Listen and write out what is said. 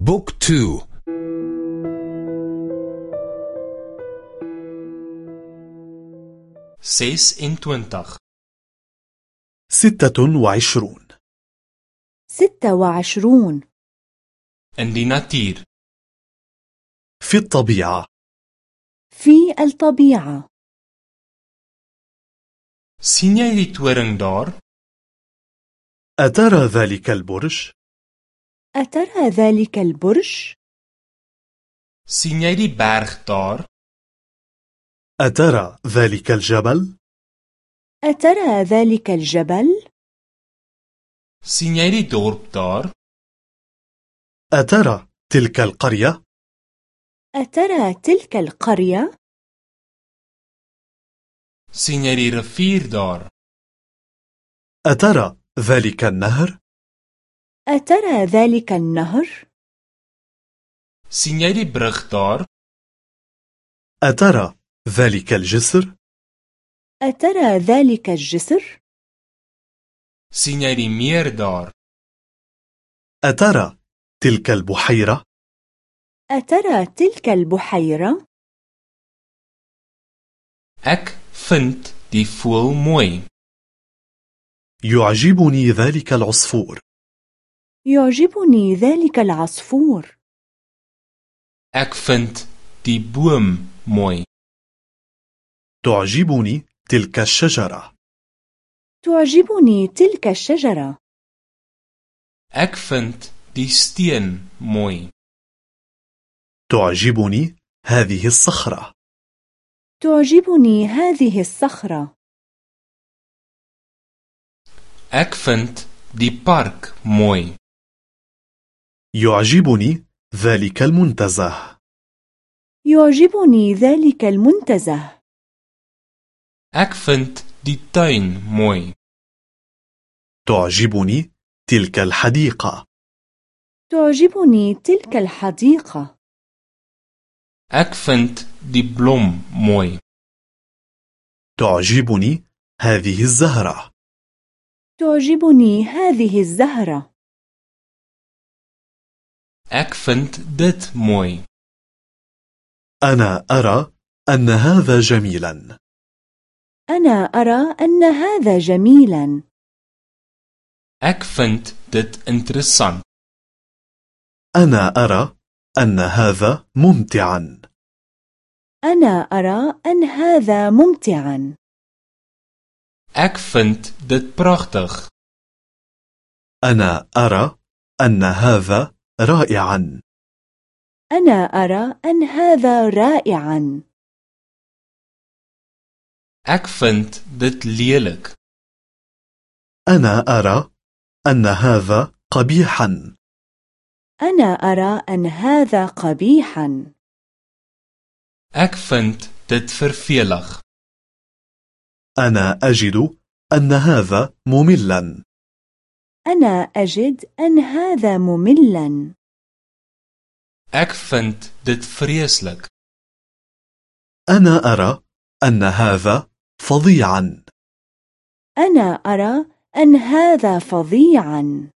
Boek twee ses en twintig ستة وعشرون. ستة وعشرون. Natuur. في الطبيعة. في الطبيعة. Sien jy die أترى ذلك البرج؟ أترى ذلك البرج؟ berg daar أترى ذلك الجبل؟ أترى ذلك الجبل؟ dorp daar أترى تلك القرية؟ أترى تلك القرية؟ rivier daar أترى ذلك النهر؟ أترى ذلك النهر؟ brug daar أترى ذلك الجسر؟ أترى ذلك الجسر؟ meer daar أترى تلك البحيرة؟ أترى تلك البحيرة؟ ek vind die voël mooi يعجبني ذلك العصفور يعجبني ذلك العصفور. ek vind die boom mooi تعجبني تلك الشجرة. تعجبني تلك الشجرة. ek vind die steen mooi تعجبني هذه الصخرة. تعجبني هذه الصخرة. ek vind die park mooi يعجبني ذلك المنتزه. يعجبني ذلك المنتزه. ek vind die tuin mooi تعجبني تلك الحديقة. تعجبني تلك الحديقة. ek vind die blom mooi تعجبني هذه الزهرة. تعجبني هذه الزهرة. Ek vind dit mooi أنا أرى أن هذا جميلا. أنا أرى أن هذا جميلا. ek vind dit interessant أنا أرى أن هذا ممتعا. أنا أرى أن هذا ممتعا. ek vind dit pragtig أنا أرى أن هذا رائعا. أنا أرى أن هذا رائعا. ek vind dit lelik أنا أرى أن هذا قبيحا. أنا أرى أن هذا قبيحا. ek vind dit vervelig أنا أجد أن هذا مملا. أنا أجد أن هذا مملا. ek vind dit vreeslik أنا أرى أن هذا فظيعا. أنا أرى أن هذا فظيعا.